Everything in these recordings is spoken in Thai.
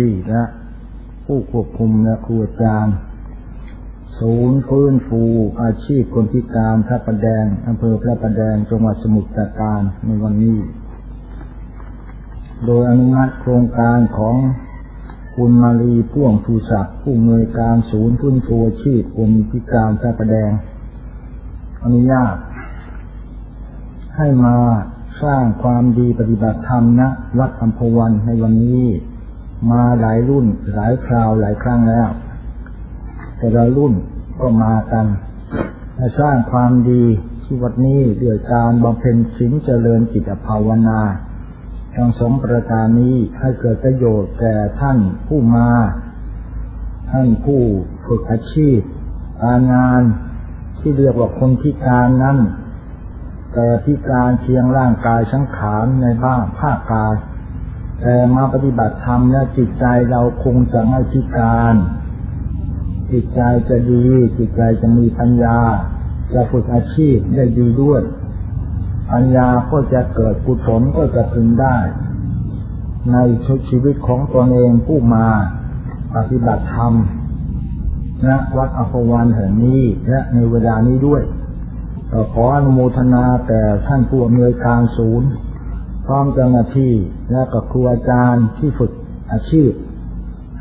ที่และผู้ควบคุมและครูอาจารย์ ศูนย์ฟื้นฟูอาชีพคนพิการพระประแดงอำเภอพระประแดงจังหวัดสมุทรปราการในวันนี้ โดยอนุมัติโครงการของคุณมาลีพ่วงภูศักดิ์ผู้อำนวยการศูนย์ฟื้นฟูอาชีพคนพิการพระประแดง อนุญาต ให้มาสร้างความดีปฏิบัติธรรมณวัดอัมพวันในวันนี้ มาหลายรุ่นหลายคราวหลายครั้งแล้ว แต่ละรุ่นก็มากันมาสร้างความดีที่วัดนี้ด้วยการบำเพ็ญศีลเจริญจิตภาวนาทั้งสองประการนี้ให้เกิดประโยชน์แก่ท่านผู้มา ท่านผู้ฝึกอาชีพการงานที่เรียกว่าคนพิการนั้น แต่พิการเพียงร่างกายสังขารในบ้างภาคกาย มาปฏิบัติธรรมเนี่ยจิตใจเราคงจะไม่พิการ จิตใจจะดี จิตใจจะมีปัญญา จะฝึกอาชีพได้ดีด้วย ปัญญาก็จะเกิดกุศลก็จะพึงได้ ในชีวิตของตนเองผู้มาปฏิบัติธรรมณวัดอภวันแห่งนี้และในเวลานี้ด้วยขออนุโมทนาแต่ท่านผู้อำนวยการศูนย์ พร้อมเจ้าหน้าที่และกับครูอาจารย์ที่ฝึกอาชีพ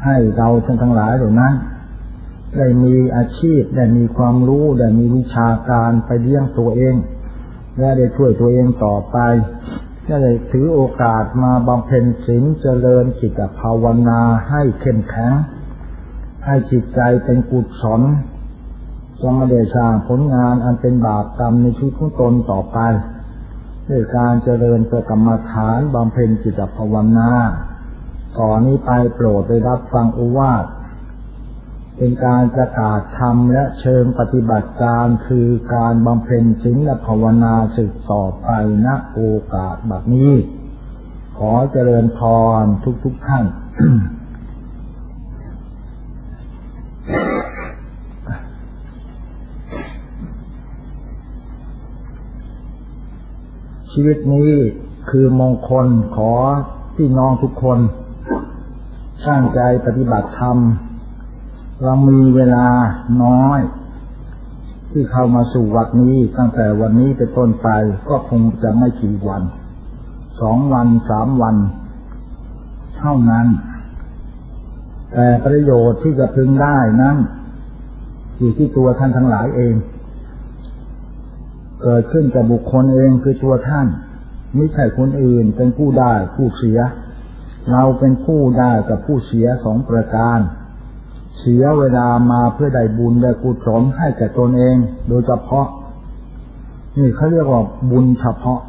ให้เราท่านทั้งหลายเหล่านั้น ได้มีอาชีพได้มีความรู้ได้มีวิชาการไปเลี้ยงตัวเอง และได้ช่วยตัวเองต่อไปก็เลยถือโอกาสมาบำเพ็ญศีลเจริญจิตภาวนาให้เข้มแข็ง ให้จิตใจเป็นกุศลจงมาได้สร้างผลงานอันเป็นบาปกรรมในชีวิตของตนต่อไป ด้วยการเจริญประกรรมฐานบำเพ็ญจิตภาวนาต่อนนี้ไปโปรดได้รับฟังอุวาทเป็นการประกาศธรรมและเชิงปฏิบัติการคือการบำเพ็ญศีลภาวนาสืบต่อไปณโอกาสแบบนี้ ขอเจริญพรทุกๆทท่าน ชีวิตนี้คือมงคลขอพี่น้องทุกคนสร้างใจปฏิบัติธรรม เรามีเวลาน้อย ที่เข้ามาสู่วัดนี้ตั้งแต่วันนี้เป็นต้นไปก็คงจะไม่กี่วัน สองวันสามวัน เท่านั้น แต่ประโยชน์ที่จะพึงได้นั้น อยู่ที่ตัวท่านทั้งหลายเอง เกิดขึ้นกับบุคคลเองคือตัวท่านไม่ใช่คนอื่นเป็นผู้ได้ผู้เสีย เราเป็นผู้ได้กับผู้เสียสองประการ เสียเวลามาเพื่อได้บุญได้กุศลให้แก่ตนเอง โดยเฉพาะ นี่เขาเรียกว่าบุญเฉพาะ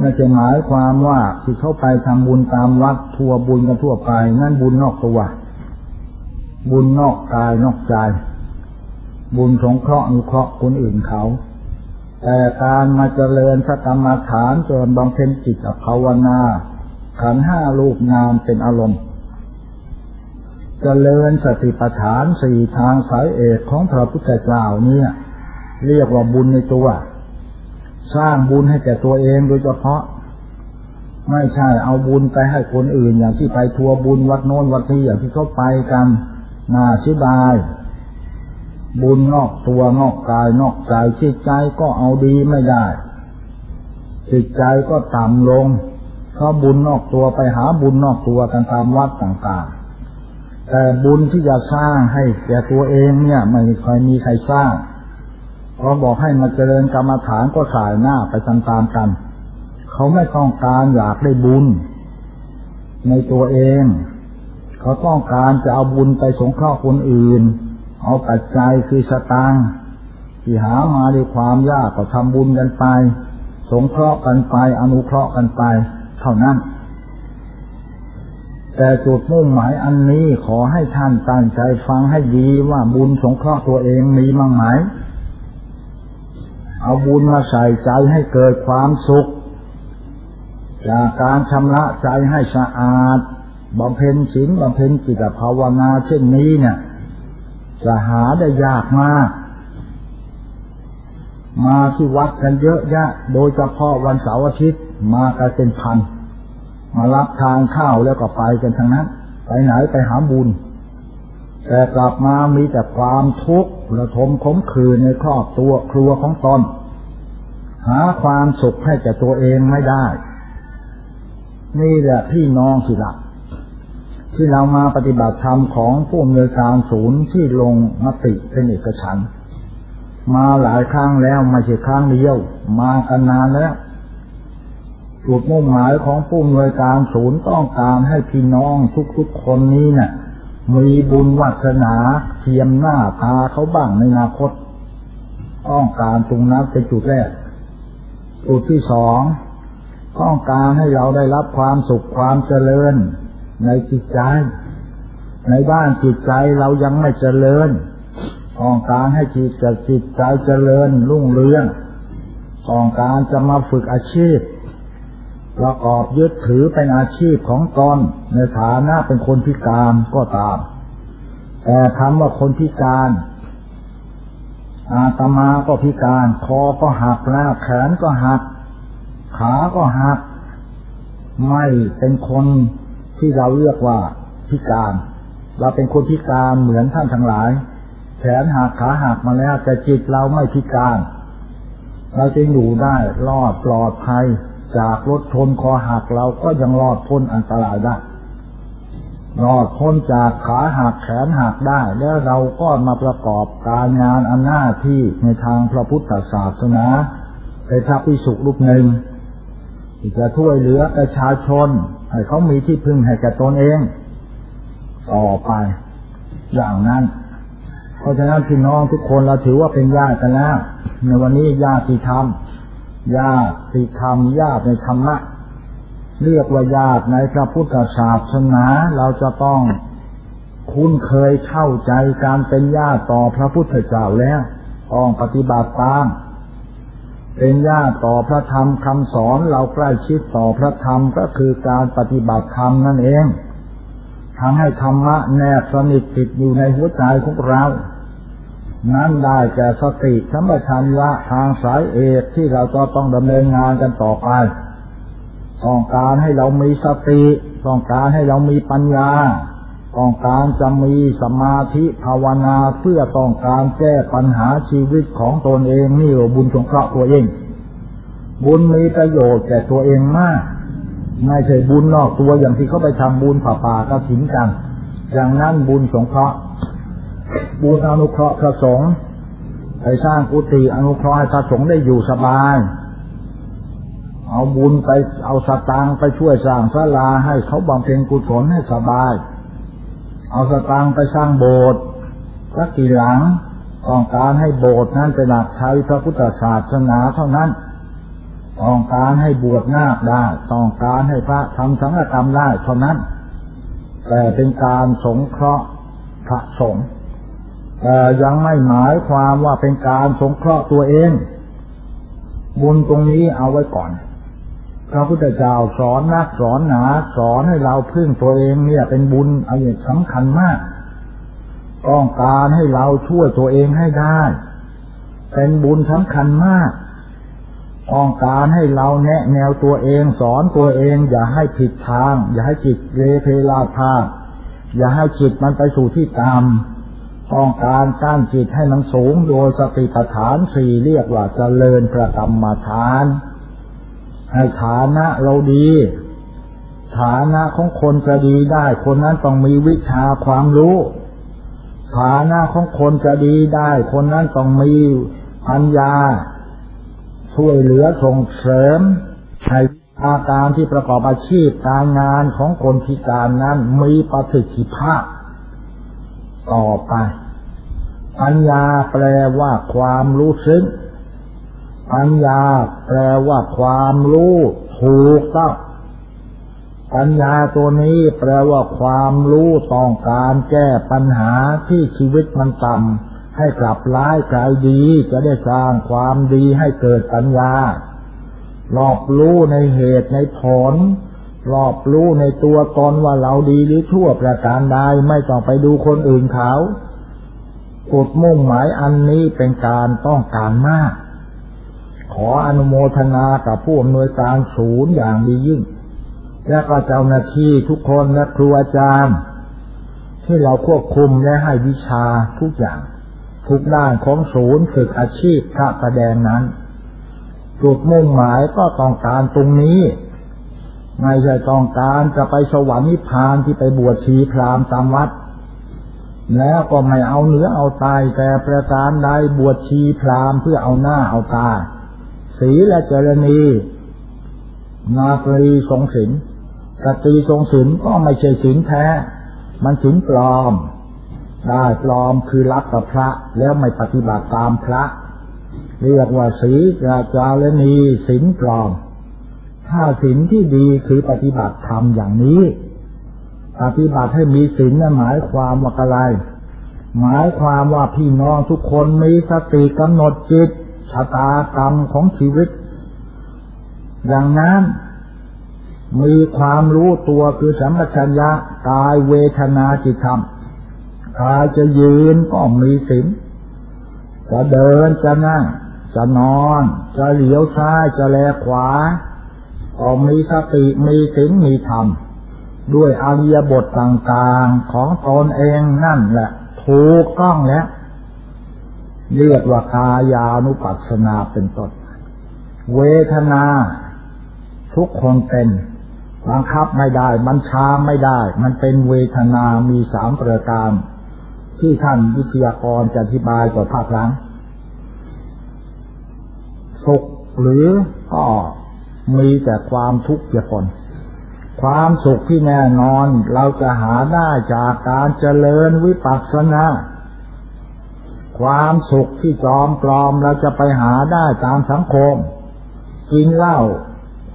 ไม่ใช่หมายความว่าที่เข้าไปทำบุญตามวัดทัวบุญกันทั่วไป นั่นบุญนอกตัว บุญนอกกายนอกใจ บุญสงเคราะห์อนุเคราะห์คนอื่นเขา แต่การมาเจริญพระกรรมฐานจนบำเพ็ญจิตภาวนา ขันห้าลูกนามเป็นอารมณ์ เจริญสติปัฏฐานสี่ทางสายเอกของพระพุทธเจ้าเนี่ย เรียกว่าบุญในตัว สร้างบุญให้แก่ตัวเองโดยเฉพาะ ไม่ใช่เอาบุญไปให้คนอื่นอย่างที่ไปทัวบุญวัดโน้นวัดที่อย่างที่เขาไปกันน่าเสียดาย บุญนอกตัวนอกกายนอกใจจิตใจก็เอาดีไม่ได้ จิตใจก็ต่ำลงเพราะบุญนอกตัวไปหาบุญนอกตัวกันตามวัดต่างๆ แต่บุญที่จะสร้างให้แก่ตัวเองเนี่ยไม่เคยมีใครสร้างพอบอกให้มาเจริญกรรมฐานก็สายหน้าไปตามๆกัน เขาไม่ต้องการอยากได้บุญ ในตัวเอง เขาต้องการจะเอาบุญไปสงเคราะห์คนอื่น เอาปัจจัยคือสตางค์ที่หามาด้วยความยากก็ทำบุญกันไป สงเคราะห์กันไป อนุเคราะห์กันไป เท่านั้น แต่จุดมุ่งหมายอันนี้ขอให้ท่านตั้งใจฟังให้ดีว่าบุญสงเคราะห์ตัวเองมีมั่งไหมเอาบุญมาใส่ใจให้เกิดความสุข จากการชำระใจให้สะอาดบำเพ็ญศีลบำเพ็ญจิตภาวนาเช่นนี้เนี่ย จะหาได้ยากมาก มาที่วัดกันเยอะแยะ โดยเฉพาะวันเสาร์อาทิตย์ มากันเป็นพัน มารับทางข้าวแล้วก็ไปกันทางนั้น ไปไหนไปหาบุญ แต่กลับมามีแต่ความทุกข์ระทมขมขื่นในครอบตัวครัวของตนหาความสุขให้แก่ตัวเองไม่ได้ นี่แหละพี่น้องสิละ ที่เรามาปฏิบัติธรรมของผู้อำนวยการศูนย์ที่ลงมติเป็นเอกฉันมาหลายครั้งแล้วไม่ใช่ครั้งเดียว มากันนานแล้วจุดมุ่งหมายของผู้อำนวยการศูนย์ต้องการให้พี่น้องทุกๆคนนี้เนะ่ยมีบุญวัสนาเทียมหน้าตาเขาบ้างในอนาคต ต้องการตรงนั้นเป็นจุดแรก จุดที่สองต้องการให้เราได้รับความสุขความเจริญ ในจิตใจ ในบ้านจิตใจเรายังไม่เจริญต้องการให้จิตกับจิตใจเจริญรุ่งเรืองต้องการจะมาฝึกอาชีพประกอบยึดถือเป็นอาชีพของตนในฐานะเป็นคนพิการก็ตาม แต่คำว่าคนพิการ อาตมาก็พิการคอก็หักแล้วแขนก็หัก ขาก็หัก ไม่เป็นคน ที่เราเรียกว่าพิการ เราเป็นคนพิการเหมือนท่านทั้งหลาย แขนหักขาหักมาแล้วแต่จิตเราไม่พิการ เราจึงอยู่ได้รอดปลอดภัย จากรถชนคอหักเราก็ยังรอดพ้นอันตรายได้รอดพ้นจากขาหักแขนหักได้ แล้วเราก็มาประกอบการงานอันหน้าที่ในทางพระพุทธศาสนาเป็นพระพิสุรูปหนึ่งที่จะช่วยเหลือประชาชน ให้เขามีที่พึ่งให้แก่ตนเองต่อไป อย่างนั้น เพราะฉะนั้นพี่น้องทุกคนเราถือว่าเป็นญาติกันแล้วในวันนี้ญาติธรรมญาติธรรมญาติในธรรมะเรียกว่าญาติในพระพุทธศาสนาเราจะต้องคุ้นเคยเข้าใจการเป็นญาติต่อพระพุทธเจ้าแล้ว ต้องปฏิบัติตาม เป็นญาติต่อพระธรรมคำสอนเราใกล้ชิดต่อพระธรรมก็คือการปฏิบัติธรรมนั่นเองทำให้ธรรมะแนบสนิทติดอยู่ในหัวใจของเรา นั้นได้แก่สติสัมปชัญญะทางสายเอกที่เราจะต้องดำเนินงานกันต่อไป ต้องการให้เรามีสติ ต้องการให้เรามีปัญญา ต้องการจะมีสมาธิภาวนาเพื่อต้องการแก้ปัญหาชีวิตของตนเองนี่บุญสงเคราะห์ตัวเอง บุญมีประโยชน์แก่ตัวเองมากไม่ใช่บุญนอกตัวอย่างที่เขาไปทำบุญผ่าป่ากระถินกันอย่างนั้นบุญสงเคราะห์บุญอนุเคราะห์พระสงฆ์ไปสร้างกุฏิอนุเคราะห์ให้พระสงฆ์ได้อยู่สบายเอาบุญไปเอาสตางค์ไปช่วยสร้างศาลาให้เขาบำเพ็ญกุศลให้สบาย เอาสตางค์ไปสร้างโบสถ์สักกี่หลังต้องการให้โบสถ์นั้นเป็นหลักใช้พระพุทธศาสนาเท่านั้น ต้องการให้บวชนาคได้ ต้องการให้พระทำสังฆกรรมได้เท่านั้น แต่เป็นการสงเคราะห์พระสงฆ์แต่ยังไม่หมายความว่าเป็นการสงเคราะห์ตัวเอง บุญตรงนี้เอาไว้ก่อน ระพุทธเจ้าสอนนักสอนหนา สอนให้เราพึ่งตัวเองเนี่ย เป็นบุญอันสำคัญมาก ต้องการให้เราช่วยตัวเองให้ได้ เป็นบุญสำคัญมาก ต้องการให้เราแนะแนวตัวเองสอนตัวเอง อย่าให้ผิดทาง อย่าให้จิตเลเพลาพาอย่าให้จิตมันไปสู่ที่ตามต้องการกั้นจิตให้มันสูงโดยสติปัฏฐานสี่เรียกว่าจเจริญประกรรมฐาน ให้ฐานะเราดีฐานะของคนจะดีได้ คนนั้นต้องมีวิชาความรู้ฐานะของคนจะดีได้ คนนั้นต้องมีปัญญา ช่วยเหลือส่งเสริมให้อาการที่ประกอบอาชีพการงานของคนพิการนั้นมีประสิทธิภาพ ต่อไป ปัญญาแปลว่าความรู้ซึ้ง ปัญญาแปลว่าความรู้ถูกต้องปัญญาตัวนี้แปลว่าความรู้ต้องการแก้ปัญหาที่ชีวิตมันต่ำให้กลับร้ายกลายดีจะได้สร้างความดีให้เกิดปัญญารอบรู้ในเหตุในผลรอบรู้ในตัวตนว่าเราดีหรือชั่วประการใดไม่ต้องไปดูคนอื่นเขาจุดมุ่งหมายอันนี้เป็นการต้องการมาก ขออนุโมทนากับผู้อำนวยการศูนย์อย่างดียิ่ง และก็เจ้าหน้าที่ทุกคนและครูอาจารย์ ที่เราควบคุมและให้วิชาทุกอย่าง ทุกด้านของศูนย์ฝึกอาชีพพระแสดงนั้น จุดมุ่งหมายก็ต้องการตรงนี้ไม่ใช่ต้องการจะไปสวรรค์นิพพานที่ไปบวชชีพรามตามวัด แล้วก็ไม่เอาเนื้อเอาตายแต่ประการใดบวชชีพรามเพื่อเอาหน้าเอาตา ศีและเจรณีนาตรีทรงศิลสตรีทรงศิลก็ไม่ใช่ศิลแท้ มันศิลปลอมได้ปลอมคือรับกับพระแล้วไม่ปฏิบัติตามพระเรียกว่าศีจาจารณีศิลปลอม ถ้าศิลที่ดีคือปฏิบัติธรรมอย่างนี้ ปฏิบัติให้มีศีลนั้นหมายความว่าอะไร หมายความว่าพี่น้องทุกคนมีสติกำหนดจิต ชะตากรรมของชีวิต ดังนั้น มีความรู้ตัวคือสัมปชัญญะกายเวทนาจิตธรรมกายจะยืนก็มีสินจะเดินจะนั่ง จะนอน จะเหลียวซ้ายจะแลขวาก็มีสติมีสินมีธรรมด้วยอริยบทต่างๆของตนเองนั่นแหละถูกต้องแล้ว เรียกว่ากายานุปัสสนาเป็นต้นเวทนา ทุกคนเป็นบังคับไม่ได้ บัญชาไม่ได้ มันเป็นเวทนามีสามประการ ที่ท่านวิทยากรจะอธิบายต่อภาคหลังสุขหรือก็มีแต่ความทุกข์เกี่ยวกันความสุขที่แน่นอนเราจะหาได้จากการเจริญวิปัสสนา ความสุขที่จอมปลอมเราจะไปหาได้ตามสังคม กินเหล้า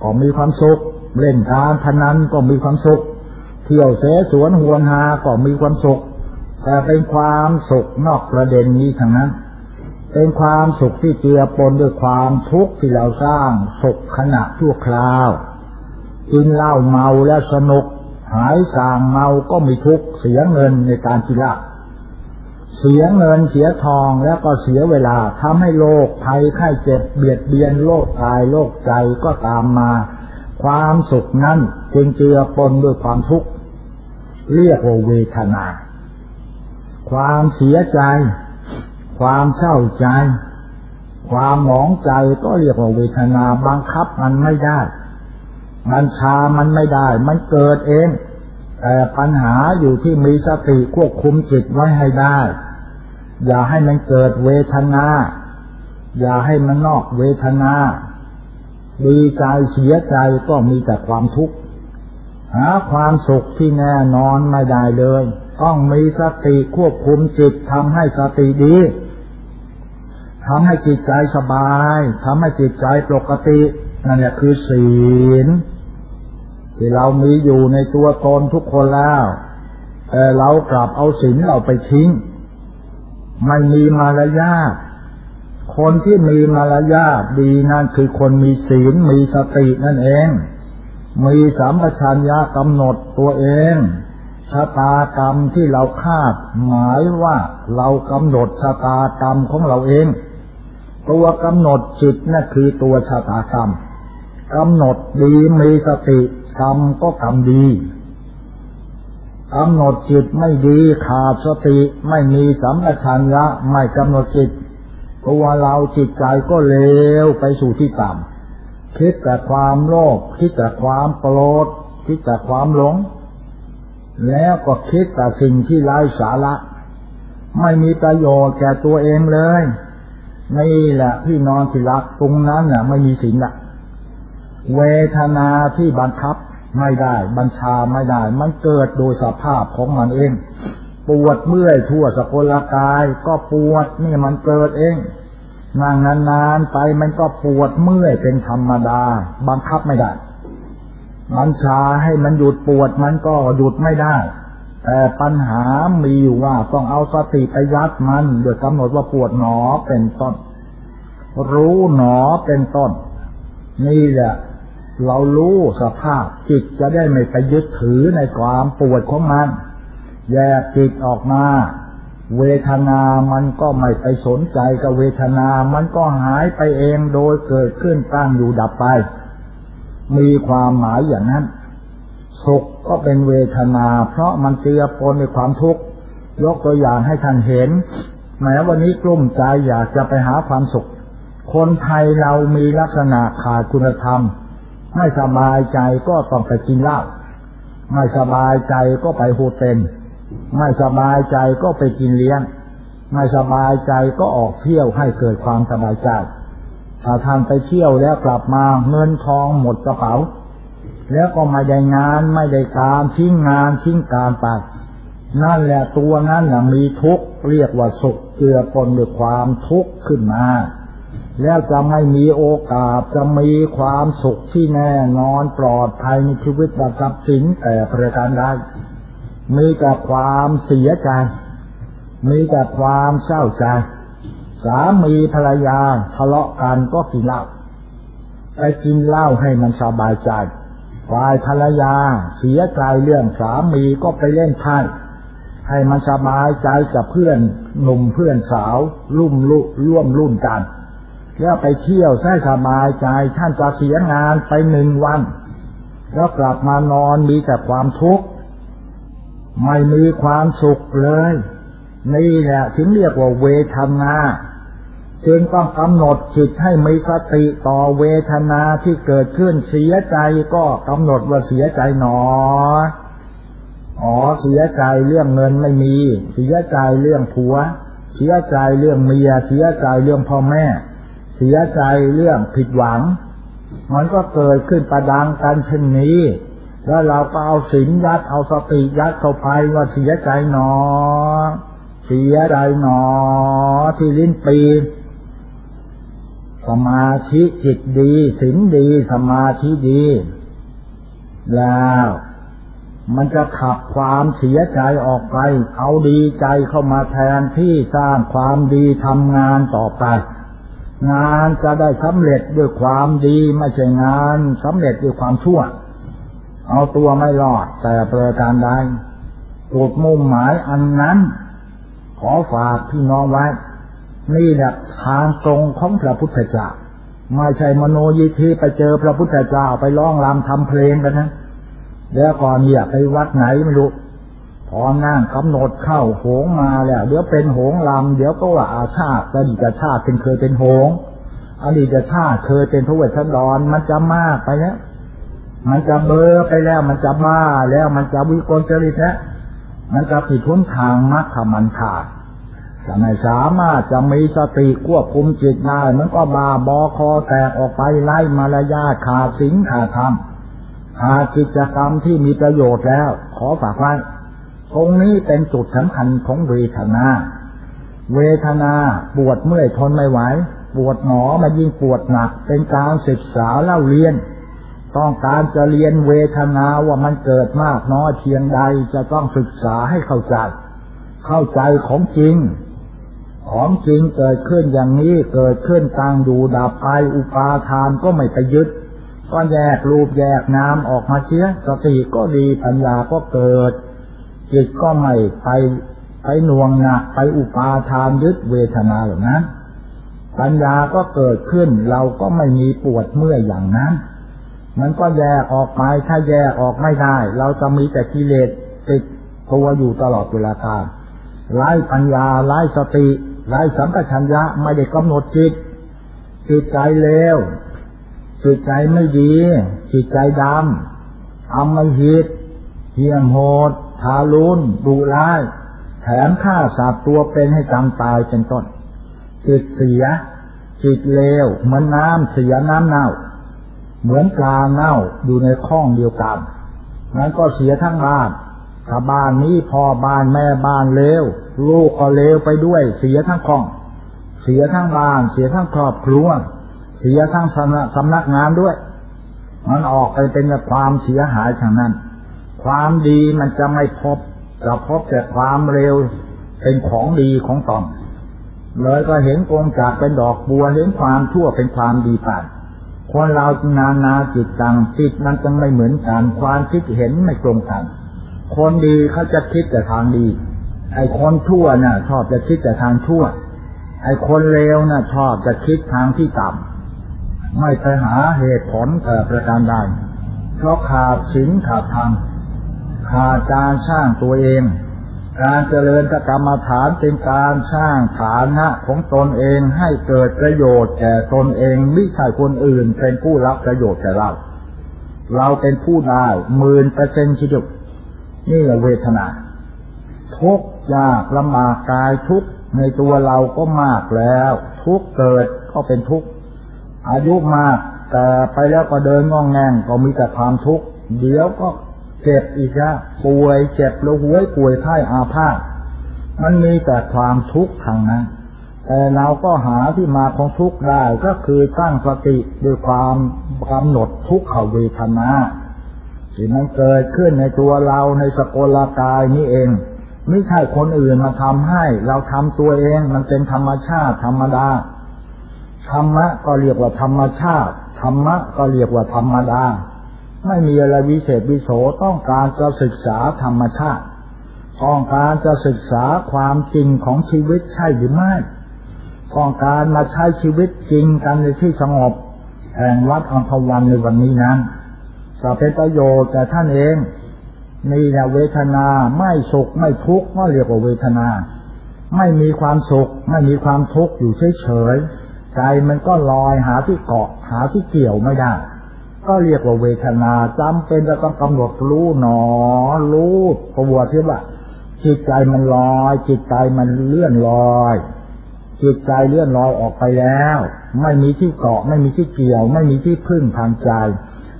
ก็มีความสุข เล่นการพนันก็มีความสุข เที่ยวเสสวนหวนหาก็มีความสุข แต่เป็นความสุขนอกประเด็นนี้ทั้งนั้น เป็นความสุขที่เจือปนด้วยความทุกข์ที่เราสร้างสุขขณะชั่วคราว กินเหล้าเมาแล้วสนุก หายสางเมาก็มีทุกข์เสียเงินในการกินเหล้า เสียเงินเสียทองแล้วก็เสียเวลาทำให้โรคภัยไข้เจ็บเบียดเบียนโรคกายโรคใจก็ตามมา ความสุขนั้นจึงเจือปนด้วยความทุกข์เรียกว่าเวทนา ความเสียใจ ความเศร้าใจ ความหมองใจก็เรียกว่าเวทนาบังคับมันไม่ได้บัญชามันไม่ได้ มันเกิดเอง แต่ปัญหาอยู่ที่มีสติควบคุมจิตไว้ให้ได้ อย่าให้มันเกิดเวทนา อย่าให้มันนอกเวทนา ดีใจเสียใจก็มีแต่ความทุกข์ หาความสุขที่แน่นอนไม่ได้เลย ต้องมีสติควบคุมจิตทำให้สติดีทำให้จิตใจสบายทำให้จิตใจปกตินั่นแหละคือศีล ที่เรามีอยู่ในตัวตนทุกคนแล้วแต่เรากลับเอาศีลเราไปทิ้ง ไม่มีมารยาทคนที่มีมารยาทดีนั่นคือคนมีศีลมีสตินั่นเอง มีสัมปชัญญะกำหนดตัวเองชะตากรรมที่เราคาด หมายว่าเรากำหนดชะตากรรมของเราเอง ตัวกำหนดจิตนั่นคือตัวชะตากรรมกำหนดดีมีสติ ทำก็ทำดีกำหนดจิตไม่ดีขาดสติไม่มีสัมปชัญญะไม่กำหนดจิตตัวเราจิตใจก็เลวไปสู่ที่ต่ำคิดแต่ความโลภคิดแต่ความโกรธคิดแต่ความหลง แล้วก็คิดแต่สิ่งที่ไร้สาระ ไม่มีประโยชน์แก่ตัวเองเลยนี่แหละพี่นอนสิลักตรงนั้นน่ะ ไม่มีสินละเวทนาที่บังคับ ไม่ได้บัญชาไม่ได้ มันเกิดโดยสภาพของมันเอง ปวดเมื่อยทั่วสกุลกาย ก็ปวดนี่มันเกิดเองนั่งนานๆไปมันก็ปวดเมื่อยเป็นธรรมดา บังคับไม่ได้ บัญชาให้มันหยุดปวดมันก็หยุดไม่ได้ แต่ปัญหามีอยู่ว่าต้องเอาสติไปยัดมันโดยกำหนดว่าปวดหนอเป็นต้น รู้หนอเป็นต้น นี่แหละ เรารู้สภาพจิตจะได้ไม่ไปยึดถือในความปวดของมัน แยกจิตออกมา เวทนามันก็ไม่ไปสนใจกับเวทนา มันก็หายไปเองโดยเกิดขึ้นตั้งอยู่ดับไป มีความหมายอย่างนั้น สุขก็เป็นเวทนา เพราะมันเจือปนในความทุกข์ยกตัวอย่างให้ท่านเห็น แม้วันนี้กลุ่มใจอยากจะไปหาความสุข คนไทยเรามีลักษณะขาดคุณธรรม ไม่สบายใจก็ต้องไปกินเหล้าไม่สบายใจก็ไปโฮเทลไม่สบายใจก็ไปกินเลี้ยง ไม่สบายใจก็ออกเที่ยวให้เกิดความสบายใจถ้าท่านไปเที่ยวแล้วกลับมาเงินทองหมดกระเป๋า แล้วก็ไม่ได้งานไม่ได้การทิ้งงานทิ้งการไปนั่นแหละตัวนั้นนะมีทุกข์เรียกว่าสุขเกือปนด้วยความทุกข์ขึ้นมา แล้วจะไม่มีโอกาสจะมีความสุขที่แน่นอนปลอดภัยในชีวิตและทรัพย์สินแต่ประการใดมีแต่ความเสียใจ มีแต่ความเศร้าใจ สามีภรรยาทะเลาะกันก็กินเหล้าไปกินเหล้าให้มันสบายใจฝ่ายภรรยาเสียใจเรื่องสามีก็ไปเล่นไพ่ให้มันสบายใจกับเพื่อนหนุ่มเพื่อนสาวรุ่มลุร่วมรุ่นกัน แล้วไปเที่ยวใช้สบายใจท่านจะเสียงานไปหนึ่งวัน แล้วกลับมานอนมีแต่ความทุกข์ไม่มีความสุขเลย นี่แหละถึงเรียกว่าเวทนาจึงต้องกำหนดจิตให้มีสติต่อเวทนาที่เกิดขึ้นเสียใจก็กำหนดว่าเสียใจหนอ อ๋อเสียใจเรื่องเงินไม่มี เสียใจเรื่องผัว เสียใจเรื่องเมีย เสียใจเรื่องพ่อแม่ สียใจเรื่องผิดหวัง มันก็เกิดขึ้นประดังกันเช่นนี้ แล้วเราก็เอาสินยัดเอาสติยัดเข้าไปว่าเสียใจหนอ เสียใจหนอ ที่ลิ้นปีสมาธิจิตดีสินดีสมาธิดี แล้วมันจะขับความเสียใจออกไป เอาดีใจเข้ามาแทนที่สร้างความดีทำงานต่อไป งานจะได้สำเร็จด้วยความดีไม่ใช่งานสำเร็จด้วยความชั่ว เอาตัวไม่รอดแต่ประการใดจุดมุ่งหมายอันนั้น ขอฝากพี่น้องไว้ นี่แหละทางตรงของพระพุทธเจ้าไม่ใช่มโนยิธิไปเจอพระพุทธเจ้าไปร้องรำทำเพลงกันนะแล้วก่อนเนี่ยไปวัดไหนไม่รู้ พอนั่งกำหนดเข้าโหงมาแล้ว เดี๋ยวเป็นโหงลำเดี๋ยวก็ว่าอาชาติอดีตชาติเป็นเคยเป็นโหงอดีตชาติเคยเป็นพระเวชสันรมันจะมากไปแล้วมันจะเบอไปแล้ว มันจะบ้าแล้วมันจะวิกลจริตแล้วมันจะผิดทุนทางมรรคมันขาดจะไม่สามารถจะมีสติควบคุมจิตได้มันก็บาบอคอแตกออกไปไล่มารยาขาดสิงขาดธรรมขาดกิจกรรมที่มีประโยชน์แล้ว ขอฝากไว้ ตรงนี้เป็นจุดสำคัญของเวทนา เวทนาปวดเมื่อยทนไม่ไหว ปวดหนอมายิ่งปวดหนัก เป็นการศึกษาเล่าเรียน ต้องการจะเรียนเวทนาว่ามันเกิดมากน้อยเพียงใดจะต้องศึกษาให้เข้าใจ เข้าใจของจริง ของจริงเกิดขึ้นอย่างนี้เกิดขึ้นตั้งดูดับไปอุปาทานก็ไม่ไปยึดก็แยกรูปแยกนามออกมาเชียสติก็ดีปัญญาก็เกิด จิตก็ไม่ไปไปหน่วงหนักไปอุปาทานยึดเวทนาเหล่านั้นปัญญาก็เกิดขึ้น เราก็ไม่มีปวดเมื่อยอย่างนั้น มันก็แยกออกไปถ้าแยกออกไม่ได้ เราจะมีแต่กิเลสติดตัวอยู่ตลอดเวลาการไร้ปัญญาไร้สติไร้สัมปชัญญะไม่ได้กำหนดจิตจิตใจเลวจิตใจไม่ดีจิตใจดำทำไม่หิดเฮียมโหด ทารุณดุร้าย แถมฆ่าสัตว์ตัวเป็นให้จำตายเป็นต้น จิตเสีย จิตเลว เหมือนน้ำเสียน้ำเน่า เหมือนปลาเน่าอยู่ในคลองเดียวกัน นั้นก็เสียทั้งบ้านถ้าบ้านนี้พ่อบ้านแม่บ้านเลว ลูกก็เลวไปด้วย เสียทั้งคลอง เสียทั้งบ้าน เสียทั้งครอบครัว เสียทั้งสำนักงานด้วย มันออกไปเป็นความเสียหายทางนั้น ความดีมันจะไม่พบจะพบแต่ความเร็วเป็นของดีของตอนเลยก็เห็นกงจากเป็นดอกบัวเห็นความชั่วเป็นความดีไปคนเรานานาจิตต่างจิตมันจะไม่เหมือนกัน ความคิดเห็นไม่ตรงกัน คนดีเขาจะคิดแต่ทางดี ไอ้คนชั่วน่ะ ชอบจะคิดแต่ทางชั่ว ไอ้คนเลวน่ะ ชอบจะคิดทางที่ต่ำไม่ไปหาเหตุผลแต่ประการใดเพราะขาดศีลขาดธรรม ขาดการสร้างตัวเอง การเจริญกรรมฐานเป็นการสร้างฐานะของตนเองให้เกิดประโยชน์แก่ตนเองไม่ใช่คนอื่นเป็นผู้รับประโยชน์แก่เรา เราเป็นผู้ได้หมื่นเปอร์เซ็นต์ชีวิตนี่แหละเวทนาทุกยากลำบากกายทุกในตัวเราก็มากแล้ว ทุกเกิดก็เป็นทุกอายุมาก แต่ไปแล้วก็เดินงองแงงก็มีแต่ความทุกข์เดี๋ยวก็ เจ็บอีกแล้วป่วยเจ็บแล้วหัวป่วยไข้อาพาธมันมีแต่ความทุกข์ทางนั้นแต่เราก็หาที่มาของทุกข์ได้ก็คือตั้งสติด้วยความกำหนดทุกขเวทนาสิ่งนั้นเกิดขึ้นในตัวเราในสกลกายนี้เอง ไม่ใช่คนอื่นมาทำให้ เราทำตัวเองมันเป็นธรรมชาติธรรมดาธรรมะก็เรียกว่าธรรมชาติธรรมะก็เรียกว่าธรรมดา ไม่มีอะไรวิเศษวิโสต้องการจะศึกษาธรรมชาติ ต้องการจะศึกษาความจริงของชีวิตใช่หรือไม่ต้องการมาใช้ชีวิตจริงกันในที่สงบ แห่งวัดอัมพวันในวันนี้นั้นจะเป็นประโยชน์แก่ท่านเองนี่แหละเวทนาไม่สุขไม่ทุกข์ก็เรียกว่าเวทนา ไม่มีความสุข ไม่มีความทุกข์อยู่เฉยๆใจมันก็ลอยหาที่เกาะหาที่เกี่ยวไม่ได้ ก็เรียกว่าเวทนาจำเป็นจะต้องกำหนดรู้หนอ รู้ตัวใช่ปะจิตใจมันลอย จิตใจมันเลื่อนลอย จิตใจเลื่อนลอยออกไปแล้ว ไม่มีที่เกาะ ไม่มีที่เกี่ยว ไม่มีที่พึ่งทางใจ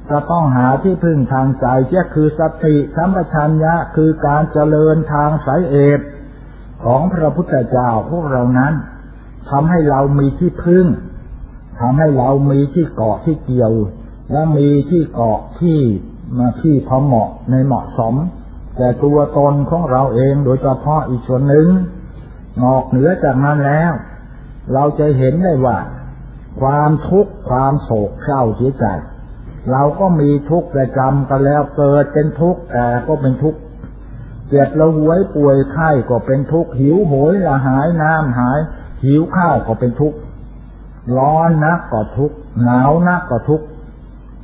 จะต้องหาที่พึ่งทางใจที่คือสติสัมปชัญญะคือการเจริญทางสายเอกของพระพุทธเจ้าพวกเรานั้นทำให้เรามีที่พึ่งทำให้เรามีที่เกาะที่เกี่ยว และมีที่เกาะที่มาที่พอเหมาะในเหมาะสมแต่ตัวตนของเราเองโดยเฉพาะอีกส่วนหนึ่งนอกเหนือจากนั้นแล้ว เราจะเห็นได้ว่า ความทุกข์ความโศกเศร้าเสียใจ เราก็มีทุกข์ประจำกันแล้วเกิดเป็นทุกข์แต่ก็เป็นทุกข์เจ็บแล้วหวยป่วยไข้ก็เป็นทุกข์หิวโหยละหายน้ำหาย หิวข้าวก็เป็นทุกข์ร้อนนักก็ทุกข์หนาวนักก็ทุกข์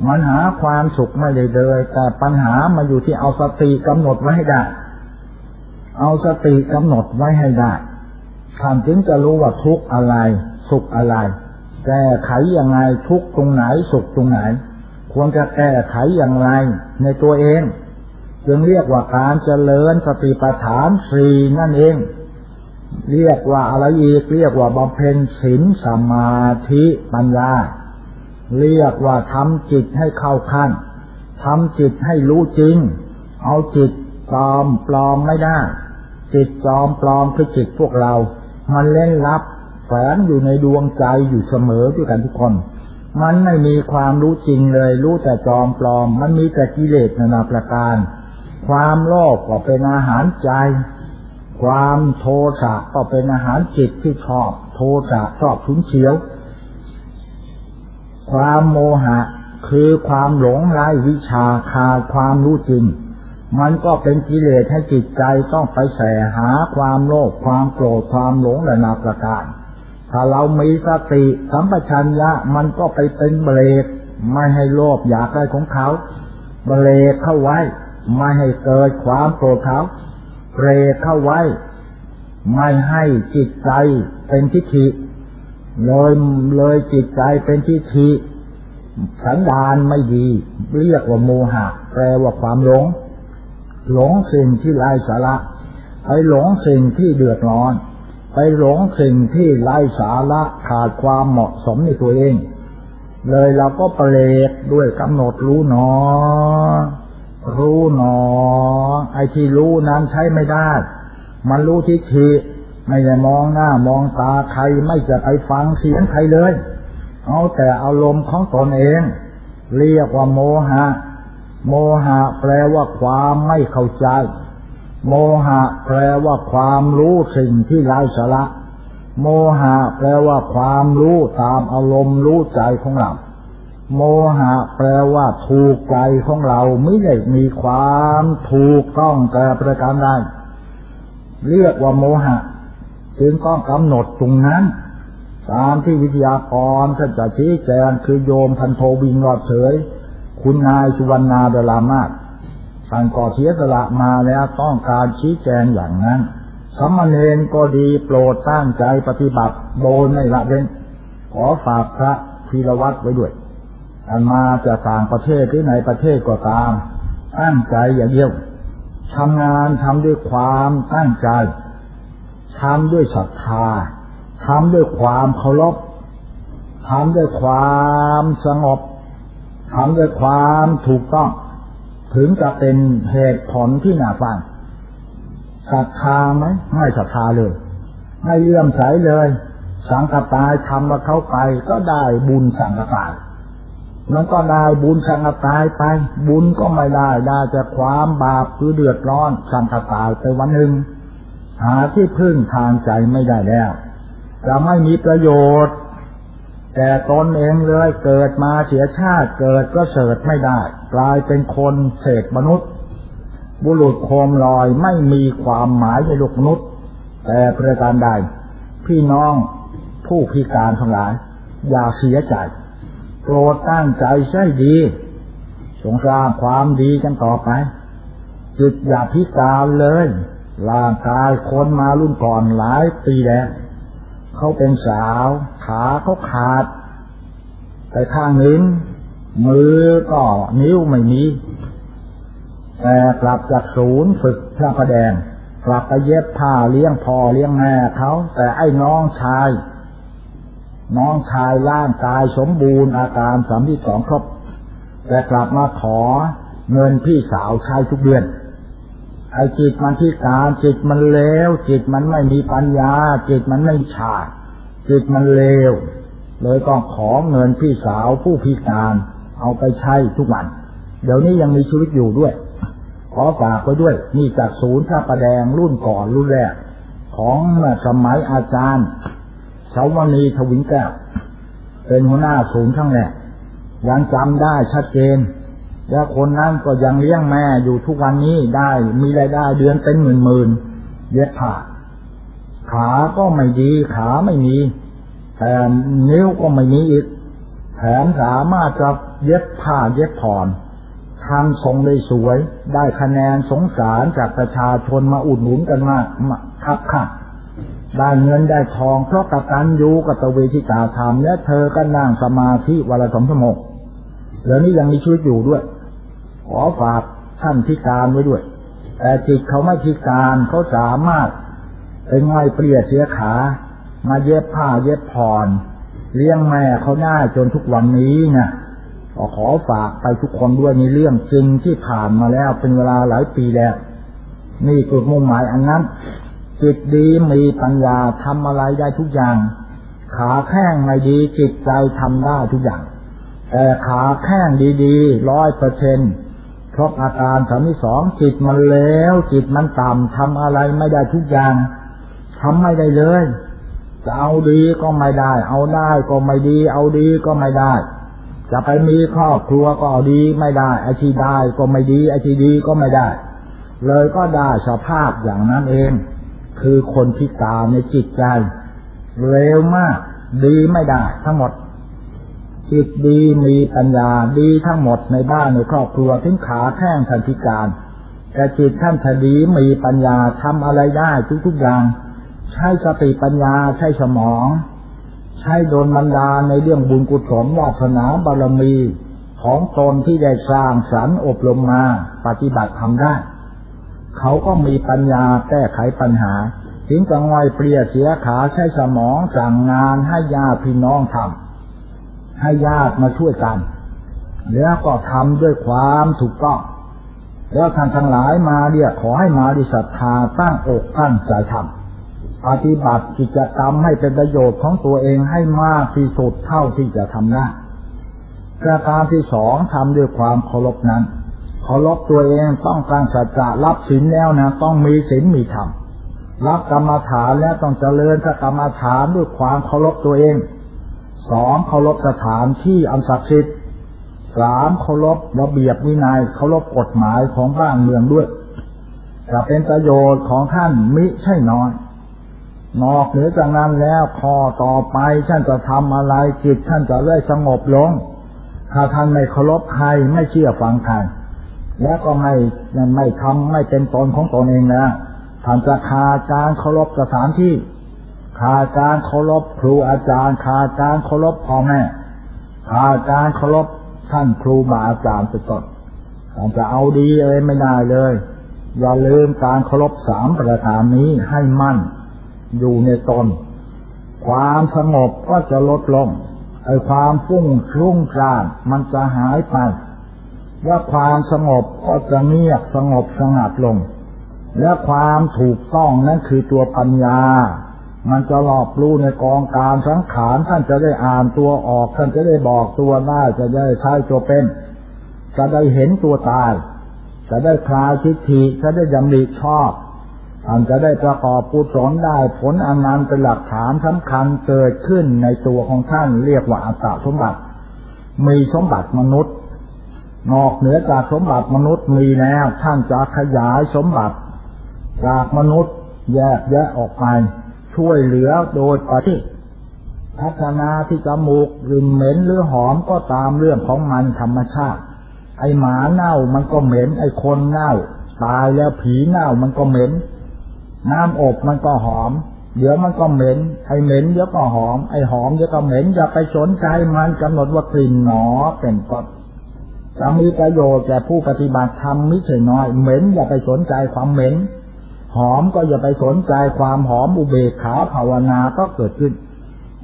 มันหาความสุขไม่ได้เลยแต่ปัญหามาอยู่ที่เอาสติกำหนดไว้ให้ได้ เอาสติกำหนดไว้ให้ได้ท่านจึงจะรู้ว่าทุกอะไร สุขอะไร แก้ไขยังไงทุกตรงไหนสุขตรงไหน ควรจะแก้ไขอย่างไร ในตัวเอง จึงเรียกว่าการเจริญสติปัฏฐานสี่นั่นเอง เรียกว่าอะไรอีกเรียกว่าบำเพ็ญศีลสมาธิปัญญา เรียกว่าทำจิตให้เข้าขั้นทำจิตให้รู้จริง เอาจิตปลอมปลอมไม่ได้ จิตปลอมปลอมคือจิตพวกเรา มันเล่นลับแฝงอยู่ในดวงใจอยู่เสมอด้วยกันทุกคน มันไม่มีความรู้จริงเลย รู้แต่จอมปลอม มันมีแต่กิเลสนานาประการ ความโลภก็เป็นอาหารใจ ความโทสะก็เป็นอาหารจิตที่ชอบ โทสะชอบทุนเฉียว ความโมหะคือความหลงไร้วิชาขาดความรู้จริง มันก็เป็นกิเลสให้จิตใจต้องไปแสหาความโลภความโกรธความหลงและนาประการ ถ้าเรามีสติสัมปชัญญะมันก็ไปเป็นเบรกไม่ให้โลภอยากได้ของเขาเบรกเข้าไว้ ไม่ให้เกิดความโกรธเขาเบรกเข้าไว้ ไม่ให้จิตใจเป็นทิฏฐิ เลยเลยจิตใจเป็นที่ทีสันดานไม่ดี เรียกว่าโมหะ แปลว่าความหลง หลงสิ่งที่ไร้สาระ ไปหลงสิ่งที่เดือดร้อน ไปหลงสิ่งที่ไร้สาระขาดความเหมาะสมในตัวเอง เลยเราก็เปรกด้วยกำหนดรู้หนอ รู้หนอ ไอ้ที่รู้นั้นใช้ไม่ได้ มันรู้ที่ที ไม่ได้มองหน้ามองตาใครไม่จะไปฟังเสียงใครเลย เอาแต่อารมณ์ของตนเอง เรียกว่าโมหะ โมหะแปลว่าความไม่เข้าใจ โมหะแปลว่าความรู้สิ่งที่ไร้สาระ โมหะแปลว่าความรู้ตามอารมณ์รู้ใจของเรา โมหะแปลว่าถูกใจของเราไม่ได้มีความถูกต้องแต่ประการใดเรียกว่าโมหะ จึงต้องกำหนดตรงนั้น ตามที่วิทยากรท่านจะชี้แจงคือโยมพันโทวิงรอดเฉย คุณนายสุวรรณาดลามาศท่านก่อเสียสละมาแล้วต้องการชี้แจงอย่างนั้นสมณเณรก็ดีโปรดตั้งใจปฏิบัติโดยไม่ละเว้นขอฝากพระธีรวัตรไว้ด้วย อันมาจากต่างประเทศหรือในประเทศก็ตาม ตั้งใจอย่าเดียวทำงานทำด้วยความตั้งใจ ทำด้วยศรัทธาทำด้วยความเคารพทำด้วยความสงบทำด้วยความถูกต้อง ถึงจะเป็นเหตุผลที่น่าฟังศรัทธาไหมไม่ศรัทธาเลย ไม่เลื่อมใสเลย สังกตายทำมาเข้าไป ก็ได้บุญสังกตายมันก็ได้บุญสังกตายไป บุญก็ไม่ได้ได้แต่ความบาปคือเดือดร้อนสังกตายไปวันหนึ่ง หาที่พึ่งทางใจไม่ได้แล้ว จะไม่มีประโยชน์ แต่ตนเองเลยเกิดมาเสียชาติเกิดก็เสดไม่ได้ กลายเป็นคนเศษมนุษย์ บุรุษโคมลอยไม่มีความหมายในโลกมนุษย์ แต่ประการใด พี่น้องผู้พิการทั้งหลาย อย่าเสียใจโปรดตั้งใจใช่ดีสงสร้างความดีกันต่อไปจิตอย่าพิการเลย ร่างกายคนมารุ่นก่อนหลายปีแล้วเขาเป็นสาว ขาเขาขาด ไปข้างนึ่งมือก็นิ้วไม่มีแต่กลับจากศูนย์ฝึกพระประแดง กลับไปเย็บผ้าเลี้ยงพ่อเลี้ยงแม่เขาแต่ไอ้น้องชาย น้องชายร่างกายสมบูรณ์อาการสามที่สองครบแต่กลับมาขอเงินพี่สาวชายทุกเดือน ไอ้จิตมันพิการจิตมันเลวจิตมันไม่มีปัญญา จิตมันไม่ฉาดจิตมันเลวเลยต้องขอเงินพี่สาวผู้พิการเอาไปใช้ทุกวัน เดี๋ยวนี้ยังมีชีวิตอยู่ด้วย ขอฝากไปด้วย นี่จากศูนย์พระประแดงรุ่นก่อนรุ่นแรก ของสมัยอาจารย์เสาวณีทวินแก้วเป็นหัวหน้าศูนย์ทั้งแรกยังจำได้ชัดเจน แล้วคนนั้นก็ยังเลี้ยงแม่อยู่ทุกวันนี้ได้มีรายได้เดือนเป็นหมื่นหมื่นเย็บผ้าขาก็ไม่ดีขาไม่มีแถมนิ้วก็ไม่มีอีกแถมสามารถจะเย็บผ้าเย็บผ่อนทำทรงได้สวย ได้คะแนนสงสารจากประชาชนมาอุดหนุนกันมากคับค่ะได้เงินได้ทองเพราะกตันยูกตเวทิตาธรรมและเธอก็นั่งสมาธิวันละสองชั่วโมงแล้วนี้ยังมีชีวิตอยู่ด้วย ขอฝากท่านพิการไว้ด้วย แต่จิตเขาไม่พิการเขาสามารถเป็นไงเปลี่ยเสียขา มาเย็บผ้าเย็บผ่อนเลี้ยงแม่เขาได้จนทุกวันนี้นี่ยขอขอฝากไปทุกคนด้วยในเรื่องจริงที่ผ่านมาแล้วเป็นเวลาหลายปีแล้ว นี่จุดมุ่งหมายอันนั้น จิตดีมีปัญญาทำอะไรได้ทุกอย่าง ขาแข้งไม่ดีจิตใจทำได้ทุกอย่างแต่ขาแข้งดีๆร้อยเปอร์เซ็นต์ เพราะอาการสามที่สองจิตมันเลวจิตมันต่ำทำอะไรไม่ได้ทุกอย่างทำไม่ได้เลยจะเอาดีก็ไม่ได้ เอาได้ก็ไม่ดี เอาดีก็ไม่ได้ จะไปมีครอบครัวก็เอาดีไม่ได้ไอที่ได้ก็ไม่ดีไอที่ดีก็ไม่ได้ เลยก็ได้สภาพอย่างนั้นเอง คือคนพิการในจิตใจเร็วมาก ดีไม่ได้ทั้งหมด จิตดีมีปัญญาดีทั้งหมดในบ้านในครอบครัวถึงขาแข้งทันพิการแต่จิตท่านชดีมีปัญญาทำอะไรได้ทุกๆอย่าง ใช้สติปัญญาใช้สมอง ใช้โดนบรรดาในเรื่องบุญกุศลวาสนาบารมีของตนที่ได้สร้างสรรค์อบรมมาปฏิบัติทำได้ เขาก็มีปัญญาแก้ไขปัญหา ถึงจะง่อยเปลี่ยเสียขาใช้สมองสั่งงานให้ญาติพี่น้องทำ ให้ญาติมาช่วยกัน แล้วก็ทำด้วยความถูกต้องแล้วท่านทั้งหลายมาเรียกขอให้มาดิศรัทธาตั้งอกตั้งใจทำปฏิบัติกิจกรรมให้เป็นประโยชน์ของตัวเองให้มากที่สุดเท่าที่จะทำได้ประการที่สองทำด้วยความเคารพนั้นเคารพตัวเองต้องการสัจจะรับศีลแล้วนะต้องมีศีลมีธรรมรับกรรมฐานแล้วต้องเจริญกรรมฐานด้วยความเคารพตัวเอง สองเคารพสถานที่อันศักดิ์สิทธิ์สามเคารพระเบียบวินัยเคารพกฎหมายของบ้านเมืองด้วยจะเป็นประโยชน์ของท่านมิใช่น้อยนอกเหนือจากนั้นแล้วข้อต่อไปท่านจะทำอะไรจิตท่านจะได้สงบลงถ้าท่านไม่เคารพใครไม่เชื่อฟังใครแล้วก็ไม่ไม่ทำไม่เป็นตนของตนเองนะท่านจะขาดการเคารพสถานที่ ขาดการเคารพครูอาจารย์ ขาดการเคารพพ่อแม่ ขาดการเคารพท่านครูบาอาจารย์เป็นต้นท่านจะเอาดีอะไรไม่ได้เลย อย่าลืมการเคารพสามประการนี้ให้มั่น อยู่ในตน ความสงบก็จะลดลงไอ้ความฟุ้งคลุ้งกลานมันจะหายไปและความสงบก็จะเงียบสงบสงัดลง และความถูกต้องนั่นคือตัวปัญญา มันจะหลอบรู้ในกองการสังขารท่านจะได้อ่านตัวออก ท่านจะได้บอกตัวได้จะได้ใช้ตัวเป็น จะได้เห็นตัวตาย จะได้คลายทิฏฐิจะได้ยำริชอบท่านจะได้ประกอบกุศลได้ผลอันนั้นเป็นหลักฐานสำคัญเกิดขึ้นในตัวของท่านเรียกว่าอัตตสมบัติ มีสมบัติมนุษย์ นอกเหนือจากสมบัติมนุษย์มีแล้วท่านจะขยายสมบัติ จากมนุษย์แยกแยะออกไป ช่วยเหลือโดยปฏิพัฒนาที่จมูกกลิ่นเหม็นหรือหอมก็ตามเรื่องของมันธรรมชาติ ไอหมาเน่ามันก็เหม็น ไอคนเน่า ตายแล้วผีเน่ามันก็เหม็น น้ำอบมันก็หอม เดี๋ยวมันก็เหม็น ไอเหม็นเดี๋ยวก็หอม ไอหอมเดี๋ยวก็เหม็นอย่าไปสนใจมันกำหนดว่ากลิ่นหนอเป็นต้นจะมีประโยชน์แก่ผู้ปฏิบัติธรรมไม่ใช่น้อย เหม็นอย่าไปสนใจความเหม็น หอมก็อย่าไปสนใจความหอมอุเบกขาภาวนาก็เกิดขึ้น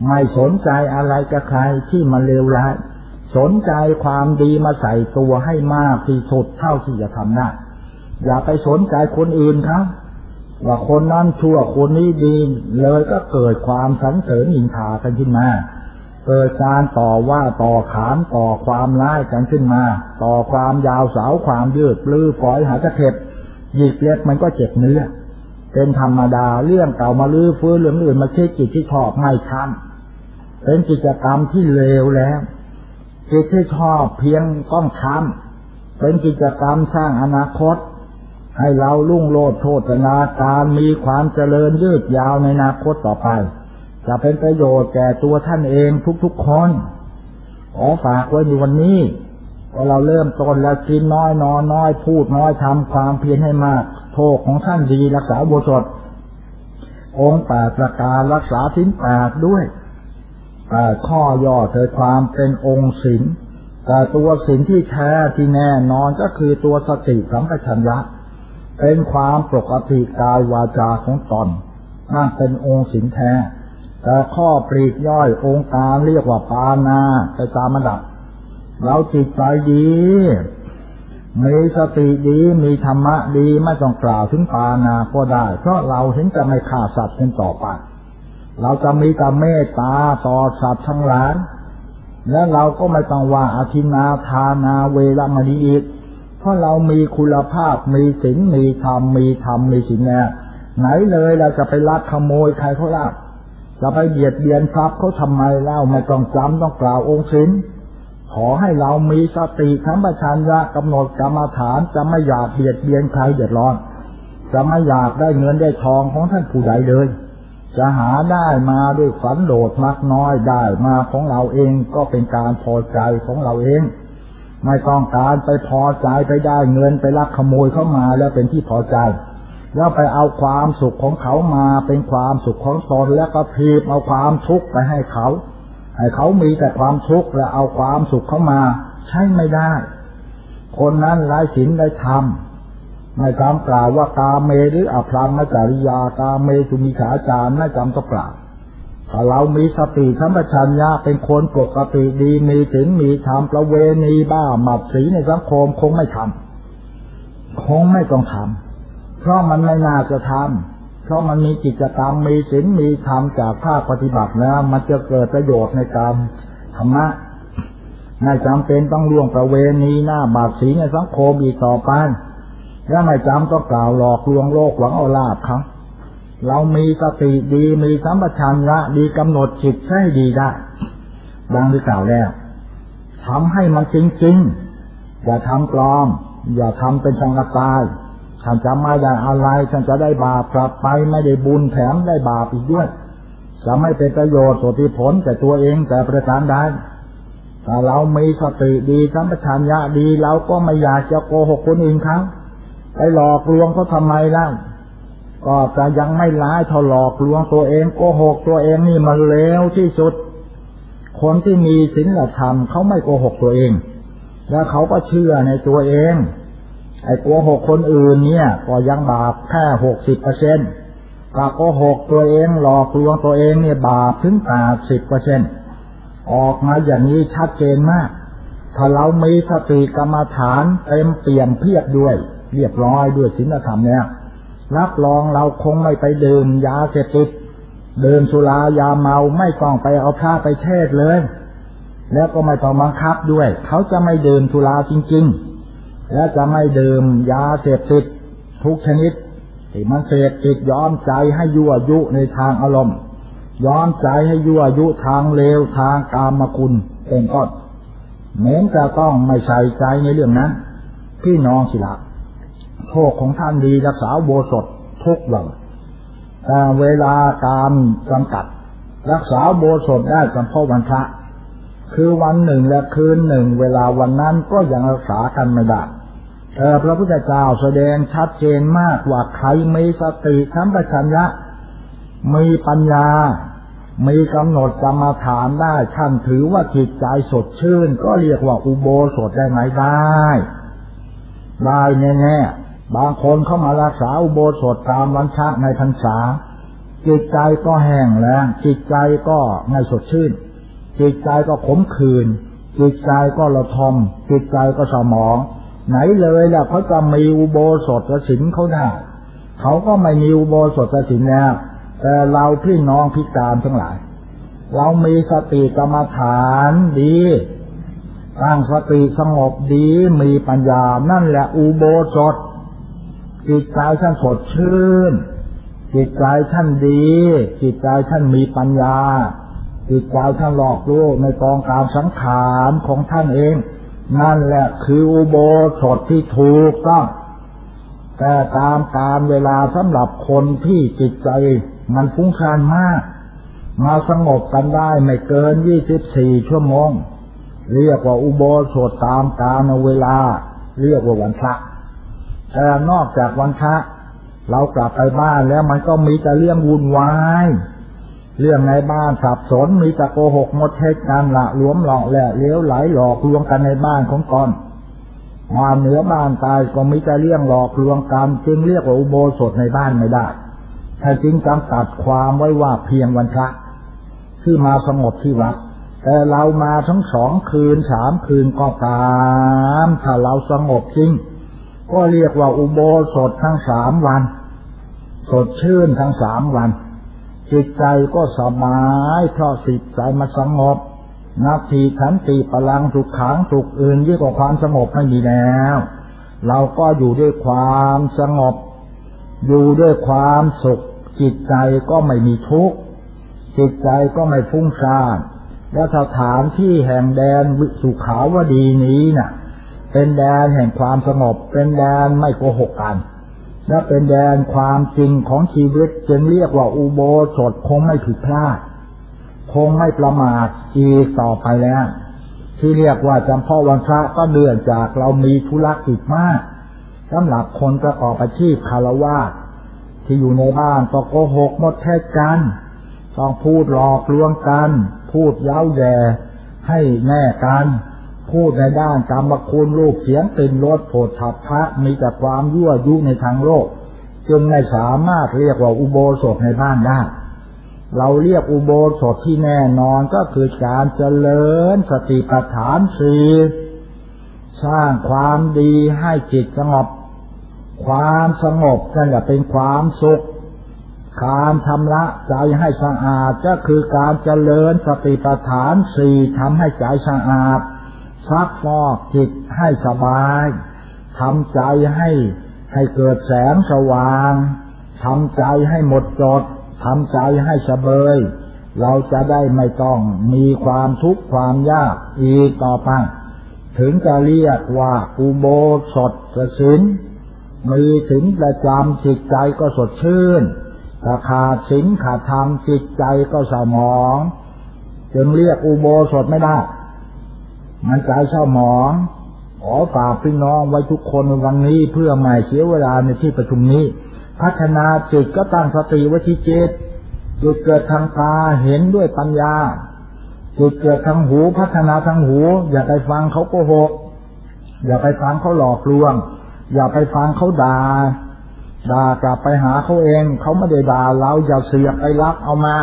ไม่สนใจอะไรกับใครที่มันเลวร้าย สนใจความดีมาใส่ตัวให้มากที่สุดเท่าที่จะทำได้อย่าไปสนใจคนอื่นครับว่าคนนั้นชั่วคนนี้ดีเลยก็เกิดความสันเสริญอินทากันขึ้นมาเกิดการต่อว่าต่อขานต่อความร้ายกันขึ้นมา ต่อความยาวสาวความยืดปลื้อฝอยหาตะเข็บ หยิกเล็บมันก็เจ็บเนื้อ เป็นธรรมดาเรื่องเก่ามาลื้อฟื้นเรื่องอื่นมาคิดจิตที่ชอบไม่ทำเป็นกิจกรรมที่เลวแล้วจิตที่ชอบเพียงต้องทำเป็นกิจกรรมสร้างอนาคต ให้เราลุ่งโลดโทษนาการมีความเจริญยืดยาวในอนาคตต่อไป จะเป็นประโยชน์แก่ตัวท่านเองทุกๆคนขอฝากไว้ในวันนี้ ว่าเราเริ่มต้นแล้วกินน้อยนอนน้อย พูดน้อยทำความเพียรให้มากโทษของท่านดีรักษาบุตรองค์แปดประการรักษาสินแปดด้วยแต่ข้อย่อเธอความเป็นองค์สินแต่ตัวสินที่แท้ที่แน่นอนก็คือตัวสติสัมปชัญญะเป็นความปกติกายวาจาของตนนั่นเป็นองค์สินแท้ แต่ข้อปรีกย่อยองค์การเรียกว่าปานาไปตามระดับ เราจิตใจดี มีสติดี มีธรรมะดี ไม่ต้องกล่าวถึงปานาก็ได้ เพราะเราเห็นจะไม่ฆ่าสัตว์เป็นต่อไป เราจะมีแต่เมตตาต่อสัตว์ทั้งหลาย และเราก็ไม่ต้องว่าอาทินาทานาเวรมณีอีก เพราะเรามีคุณภาพ มีศีล มีธรรม มีธรรม มีศีลแน่ไหนเลยเราจะไปลักขโมยใครเขาลักจะไปเบียดเบียนทรัพย์เขาทำไมเล่าไม่ต้องจำต้องกล่าวองค์ศีล ขอให้เรามีสติทั้งประชัญญะกำหนดกรรมฐานจะไม่อยากเบียดเบียนใครเดือดร้อน จะไม่อยากได้เงินได้ทองของท่านผู้ใดเลย จะหาได้มาด้วยฝันโดดมักน้อยได้มาของเราเองก็เป็นการพอใจของเราเอง ไม่ต้องการไปพอใจไปได้เงินไปลักขโมยเข้ามาแล้วเป็นที่พอใจ แล้วไปเอาความสุขของเขามาเป็นความสุขของตนแล้วก็ทีบเอาความทุกข์ไปให้เขา ให้เขามีแต่ความทุกข์และเอาความสุขเข้ามา ใช่ไม่ได้ คนนั้นไร้ศีลไร้ธรรมไม่จำกล่าวว่ากาเมหรืออภรรมจริยากาเมสุมิขาจารไม่จำก็กล่าวถ้าเรามีสติธรรมชัญญาเป็นคนปกติดีมีศีลมีธรรมประเวณีบ้าหมัดสีในสังคมคงไม่ทำคงไม่ต้องทำเพราะมันไม่น่าจะทำ เพราะมันมีกิจกรรมมีศีลมีธรรมจากภาคปฏิบัติแล้ว มันจะเกิดประโยชน์ในการธรรมะไม่จำเป็นต้องล่วงประเวณีหน้าบาดสีในสังคมอีกต่อไปและไม่จำต้องกล่าวหลอกลวงโลกหวังเอาลาบครับเรามีสติดีมีสัมปชัญญะดีกำหนดจิตให้ดีได้ดังที่กล่าวแล้วทำให้มันจริงจริงอย่าทำปลอม อย่าทำเป็นสังกตาย ฉันจะไม่ได้อะไรฉันจะได้บาปกลับไปไม่ได้บุญแถมได้บาปอีกด้วยจะไม่เป็นประโยชน์สุติผลแต่ตัวเองแต่ประการใดถ้าเรามีสติดีสัมปชัญญะดีเราก็ไม่อยากจะโกหกคนอื่นเขาไปหลอกลวงเขาทำไมล่าก็จะยังไม่ร้ายเท่าหลอกลวงตัวเองโกหกตัวเองนี่มันเลวที่สุด คนที่มีศีลธรรมเขาไม่โกหกตัวเอง แล้วเขาก็เชื่อในตัวเอง ไอ้โกหกคนอื่นเนี่ย ก็ยังบาปแค่หกสิบเปอร์เซ็นต์กับโกหกตัวเองหลอกลวงตัวเองเนี่ยบาปถึงแปดสิบเปอร์เซ็นต์ออกมาอย่างนี้ชัดเจนมาก ถ้าเรามีสติกรรมฐานเต็มเปี่ยมเพียบด้วย เรียบร้อยด้วยศีลธรรมเนี่ยรับรองเราคงไม่ไปดื่มยาเสพติดดื่มสุรายาเมาไม่ต้องไปเอาผ้าไปเทศเลย แล้วก็ไม่ต้องบังคับด้วย เขาจะไม่ดื่มสุราจริง ๆ และจะไม่ดื่มยาเสพติดทุกชนิดที่มันเสพติดย้อมใจให้ยั่วยุในทางอารมณ์ย้อมใจให้ยั่วยุทางเลวทางกามคุณเป็นต้นเหมือนจะต้องไม่ใส่ใจในเรื่องนั้น พี่น้องสิละโชคของท่านดีรักษาโบสถทุกวันแต่เวลาการจำกัด รักษาโบสถได้เพาะวันพระคือวันหนึ่งและคืนหนึ่ง เวลาวันนั้นก็ยังรักษากันไม่ได้ พระพุทธเจ้าแสดงชัดเจนมากว่าใครมีสติสัมปชัญญะ มีปัญญา มีกำหนดกรรมฐานได้ท่านถือว่าจิตใจสดชื่น ก็เรียกว่าอุโบสถได้ไหมได้ ได้แน่ๆบางคนเข้ามารักษาอุโบสถตามวันชะในพรรษา จิตใจก็แห้งแล้งจิตใจก็ไม่สดชื่น จิตใจก็ขมขื่นจิตใจก็ระทมจิตใจก็สมอง ไหนเลยล่ะเขาจะมีอุโบสถศีลเขาได้เขาก็ไม่มีอุโบสถศีลแล้วแต่เราพี่น้องพิการทั้งหลาย เรามีสติกรรมฐานดีตั้งสติสงบดีมีปัญญา นั่นแหละอุโบสถจิตใจท่านสดชื่นจิตใจท่านดีจิตใจท่านมีปัญญาจิตใจท่านหลอกรู้ในกองการสังขารของท่านเอง นั่นแหละคืออุโบสถที่ถูกต้องแต่ตามการเวลาสำหรับคนที่จิตใจ มันฟุ้งซ่านมาก มาสงบกันได้ไม่เกินยี่สิบสี่ชั่วโมง เรียกว่าอุโบสถตามกาลเวลา เรียกว่าวันพระแต่นอกจากวันพระเรากลับไปบ้านแล้วมันก็มีแต่เรื่องวุ่นวาย เรื่องในบ้านสับสนมีแต่โกหกมดเท็จกันละหลวมหลอกแหละเลี้ยวไหลหลอกลวงกันในบ้านของก่อนมาเหนือบ้านตายก็มีแต่เรื่องหลอกลวงกันจึงเรียกว่าอุโบสถในบ้านไม่ได้ถ้าจริงจำตัดความไว้ว่าเพียงวันพระที่มาสงบที่วัดแต่เรามาทั้งสองคืนสามคืนก็ตามถ้าเราสงบจริง ก็เรียกว่าอุโบสถทั้งสามวัน สดชื่นทั้งสามวัน จิตใจก็สบายเพราะสิตใจมาสงบนับทีขันติพลังสุขขังสุขอื่นยิ่งกว่าความสงบไม่มีแล้ว เราก็อยู่ด้วยความสงบ อยู่ด้วยความสุข จิตใจก็ไม่มีทุกข์จิตใจก็ไม่ฟุ้งซ่านและสถานที่แห่งแดนวิสุขาวดีนี้นะ่ะ เป็นแดนแห่งความสงบ เป็นแดนไม่โกหกกัน และเป็นแดนความจริงของชีวิตจึงเรียกว่าอุโบสถคงไม่ผิดพลาด คงไม่ประมาทอีกต่อไปแล้ว ที่เรียกว่าจำพ่อวันพระก็เดือนจากเรามีธุรกิจมากสำหรับคนประกอบอาชีพคารวะที่อยู่ในบ้านก็โกหกหมดแท้กันต้องพูดหลอกลวงกัน พูดเย้าแย่ให้แน่กัน พูดในด้านกรรมคุณลูกเสียงตินรถโผดฉับพระมีแต่ความยั่วยุในทางโลก จึงไม่สามารถเรียกว่าอุโบสถในบ้านได้ เราเรียกอุโบสถที่แน่นอนก็คือการเจริญสติปัฏฐานสีสร้างความดีให้จิตสงบ ความสงบนั่นแหละเป็นความสุขการชำระใจให้สะอาดก็คือการเจริญสติปัฏฐานสี่ทำให้ใจสะอาด ซักฟอกจิตให้สบายทำใจให้ให้เกิดแสงสว่างทำใจให้หมดจดทำใจให้สเบย เราจะได้ไม่ต้องมีความทุกข์ความยากอีกต่อไป ถึงจะเรียกว่าอุโบสถศิลมีถึงประจำจิตใจก็สดชื่นถ้าขาดสิงขาดธรรมจิตใจก็สมอง จึงเรียกอุโบสถไม่ได้ มันใจเศร้าหมองขอฝากพี่น้องไว้ทุกคนวันนี้เพื่อไม่เสียเวลาในที่ประชุมนี้ พัฒนาจิตก็ตั้งสติไว้ที่จิตจุดเกิดทางตาเห็นด้วยปัญญาจุดเกิดทางหูพัฒนาทางหู อย่าไปฟังเขาโกหก อย่าไปฟังเขาหลอกลวง อย่าไปฟังเขาด่าด่ากลับไปหาเขาเอง เขาไม่ได้ด่าเราอย่าเสือกไปรับเอามา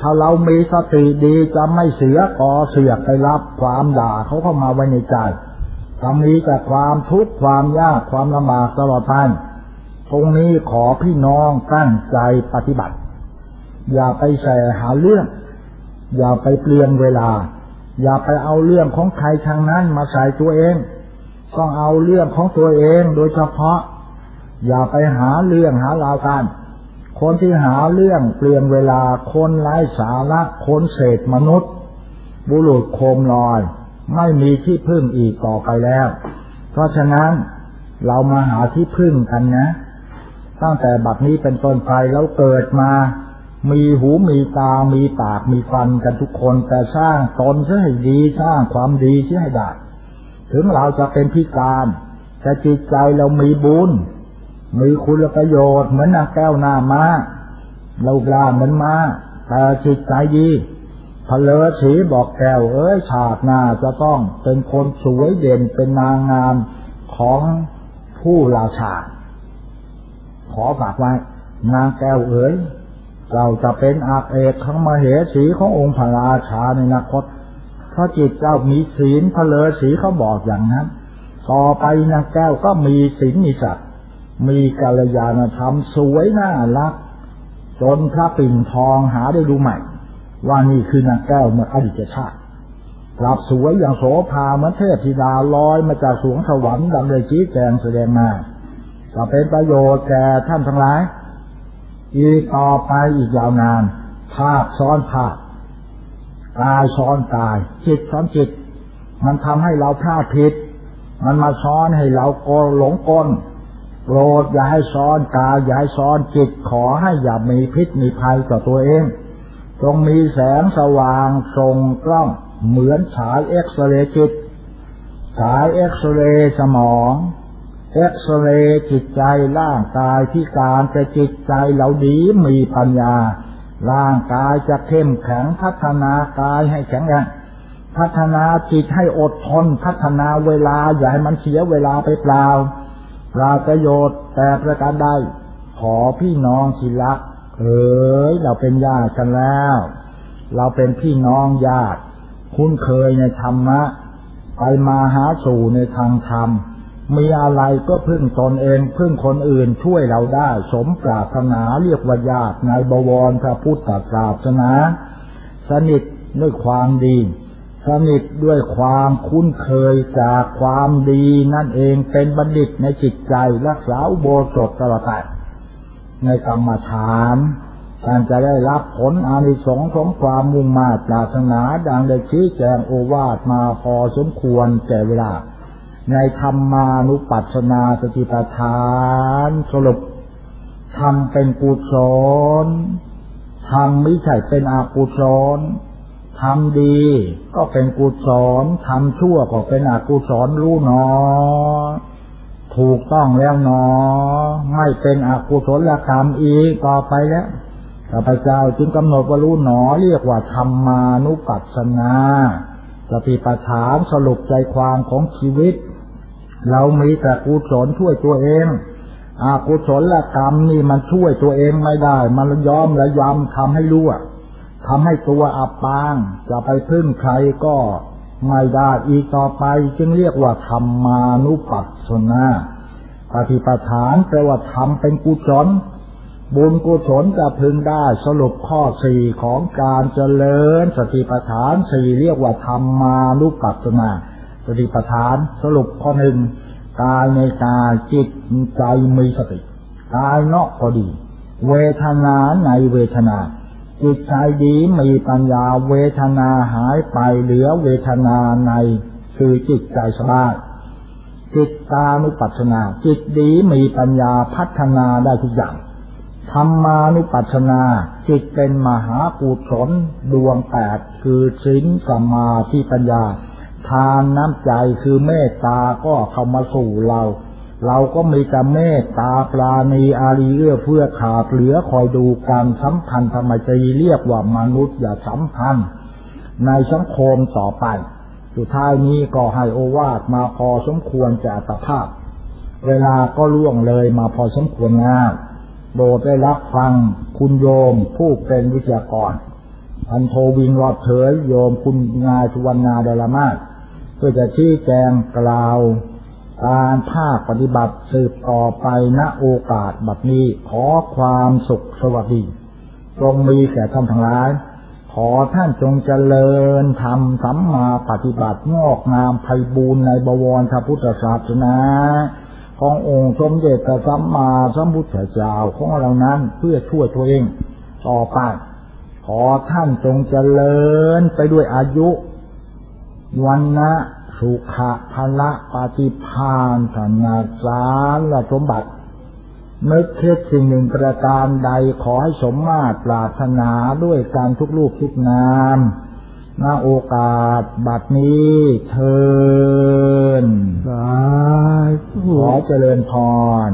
ถ้าเรามีสติดีจะไม่เสือกอเสือกไปรับความด่าเขาเข้ามาไว้ในใจทำนี้แต่ความทุกข์ความยากความลำบากตลอดไปตรงนี้ขอพี่น้องตั้งใจปฏิบัติ อย่าไปใส่หาเรื่อง อย่าไปเปลี่ยนเวลา อย่าไปเอาเรื่องของใครทางนั้นมาใส่ตัวเอง ต้องเอาเรื่องของตัวเองโดยเฉพาะ อย่าไปหาเรื่องหาราวกัน คนที่หาเรื่องเปลี่ยนเวลาคนไร้สาระคนเศษมนุษย์ บุรุษโคมลอย ไม่มีที่พึ่งอีกต่อไปแล้ว เพราะฉะนั้นเรามาหาที่พึ่งกันนะ ตั้งแต่บัดนี้เป็นต้นไปแล้วเกิดมา มีหูมีตา มีปาก มีฟันกันทุกคนแต่สร้างตนเสียให้ดีสร้างความดีเสียให้ได้ถึงเราจะเป็นพิการ แต่จิตใจเรามีบุญ มีคุณประโยชน์เหมือนนางแก้วหน้ามาเรากล้าเหมือนมาแต่จิตใจดีพเลอสีบอกแก้วเอ้ยฉาดหน้าจะต้องเป็นคนสวยเด่นเป็นนางงามของผู้ราชา ขอฝากไว้ นางแก้วเอ๋ยเราจะเป็นอาเอกทั้งมเหสีขององค์พระราชาในอนาคตเพราจิตเจ้ามีศีลพเลอสีเขาบอกอย่างนั้น ต่อไปนางแก้วก็มีศีลมีสัตว์ มีกัลยาณธรรมสวยน่ารัก จนพระปิ่นทองหาได้ดูใหม่ ว่านี่คือนางแก้วเมื่ออดีตชาติกลับสวยอย่างโสภาเมือเทพธิดาลอยมาจากสวงสวรรค์ดังเลยชี้แจงแสดงมาจะเป็นประโยชน์แก่ท่านทั้งหลาย อีกต่อไปอีกยาวนาน ภาพซ้อนภาพกายซ้อนกาย จิตซ้อนจิต มันทำให้เราพลาดผิด มันมาซ้อนให้เราโกหลงกล โกรธอย่าให้ซ้อนกายอย่าให้ซ้อนจิตขอให้อย่ามีพิษมีภัยต่อตัวเองจงมีแสงสว่างทรงกล้องเหมือนฉายเอ็กซเรย์จิตฉายเอ็กซเรย์สมอง เอ็กซเรย์จิตใจร่างกายที่การแต่จิตใจเราดีมีปัญญา ร่างกายจะเข้มแข็งพัฒนากายให้แข็งแรงพัฒนาจิตให้อดทน พัฒนาเวลาอย่าให้มันเสียเวลาไปเปล่า ปราประโยชน์แต่ประการใดขอพี่น้องศิลักเอ๋ยเราเป็นญาติกันแล้ว เราเป็นพี่น้องญาติ คุ้นเคยในธรรมะ ไปมาหาสู่ในทางธรรม มีอะไรก็พึ่งตนเองพึ่งคนอื่นช่วยเราได้ สมปรารถนาเรียกว่าญาติในบวรพระพุทธศาสนา สนิทด้วยความดี สนิทด้วยความคุ้นเคยจากความดีนั่นเองเป็นบัณฑิตในจิตใจรักษาอุโบสถตลอดในกรรมฐานท่านจะได้รับผลอานิสงส์ของความมุ่งมา่ปรารถนาดังได้ชี้แจงโอวาทมาพอสมควรแก่เวลา ในธรรมานุปัสสนาสติปัฏฐานสรุปทำเป็นกุศลทำไม่ใช่เป็นอกุศล ทำดีก็เป็นกุศลทำชั่วก็เป็นอกุศลรู้หนอ ถูกต้องแล้วหนอ ไม่เป็นอกุศลกรรมอีกต่อไปแล้วข้าพเจ้าจึงกำหนดว่ารู้หนอ เรียกว่าธรรมานุปัสสนาสติปัฏฐานสรุปใจความของชีวิต เรามีแต่กุศลช่วยตัวเองอากุศลกรรมนี่มันช่วยตัวเองไม่ได้ มันย้อมและยำทำให้รู้ ทำให้ตัวอับปาง จะไปพึ่งใครก็ไม่ได้อีกต่อไปจึงเรียกว่าธรรมานุปัสสนาปฏิปทานแปลว่าทำเป็นกุศลบุญกุศลจะพึงได้สรุปข้อสี่ของการเจริญ สติปัฏฐานสี่เรียกว่าธรรมานุปัสสนา สติปัฏฐานสรุปข้อหนึ่งกายในกายจิตใจมีสติกายนอกก็ดี เวทนาในเวทนา จิตใจดีมีปัญญาเวทนาหายไปเหลือเวทนาในคือจิตใจสบายจิตตานุปัสสนา จิตดีมีปัญญาพัฒนาได้ทุกอย่างธรรมานุปัสสนา จิตเป็นมหากุศลดวงแปดคือสิ้นสมาธิปัญญา ทานน้ำใจคือเมตตาก็เข้ามาสู่เรา เราก็มีแต่เมตตาปราณีอารีเอื้อเพื่อขาดเหลือคอยดูการสัมพันธ์ธรรมใจเรียกว่ามนุษย์อย่าสัมพันธ์ในสังคมต่อไป สุดท้ายนี้ก็ให้โอวาทมาพอสมควรจะอัตภาพ เวลาก็ล่วงเลยมาพอสมควรงานโปรดได้รับฟังคุณโยมผู้เป็นวิทยากรพันโทวิงรอดเผยโยมคุณงายสุวรรณาดลมาศเพื่อจะชี้แจงกล่าว การภาคปฏิบัติสืบต่อไปณโอกาสบัดนี้ขอความสุขสวัสดีจงมีแก่ท่านทั้งหลาย ขอท่านจงเจริญทำสัมมาปฏิบัติงอกงามไพบูรณ์ในบวรพระพุทธศาสนาขององค์สมเด็จพระสัมมาสัมพุทธเจ้าของเรานั้นเพื่อช่วยตัวเองต่อไป ขอท่านจงเจริญไปด้วยอายุวันนะ สุขะพละปฏิพานธนาสารและสมบัตินึกคิดสิ่งหนึ่งประการใดขอให้สมมาตรปรารถนาด้วยการทุกลูกทุกนามณโอกาสบัดนี้เทินสาธุขอเจริญพร